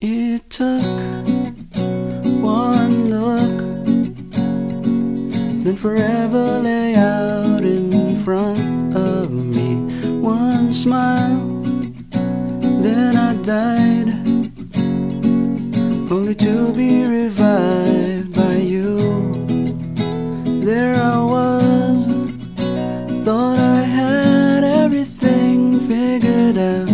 It took one look, then forever lay out in front of me. One smile, then I died, only to be revived by you. There I was, thought I had everything figured out.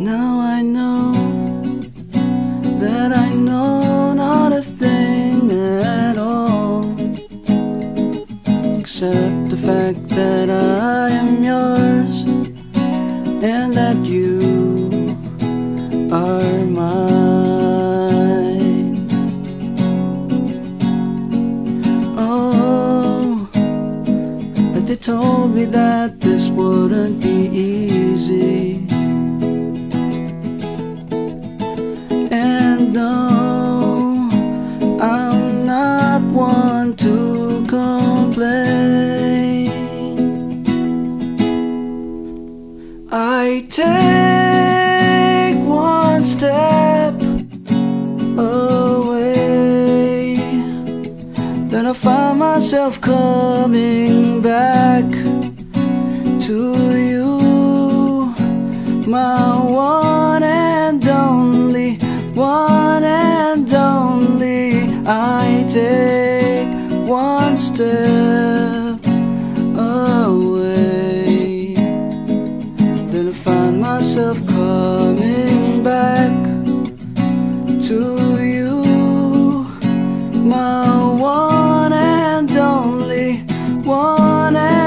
Now I know that I know not a thing at all, except the fact that I am yours and that you are mine. Oh, but they told me that this wouldn't be easy. No, I'm not one to complain. I take one step away, then I find myself coming back to you, my one and only I take one step away. Then I find myself coming back to you My one and only one and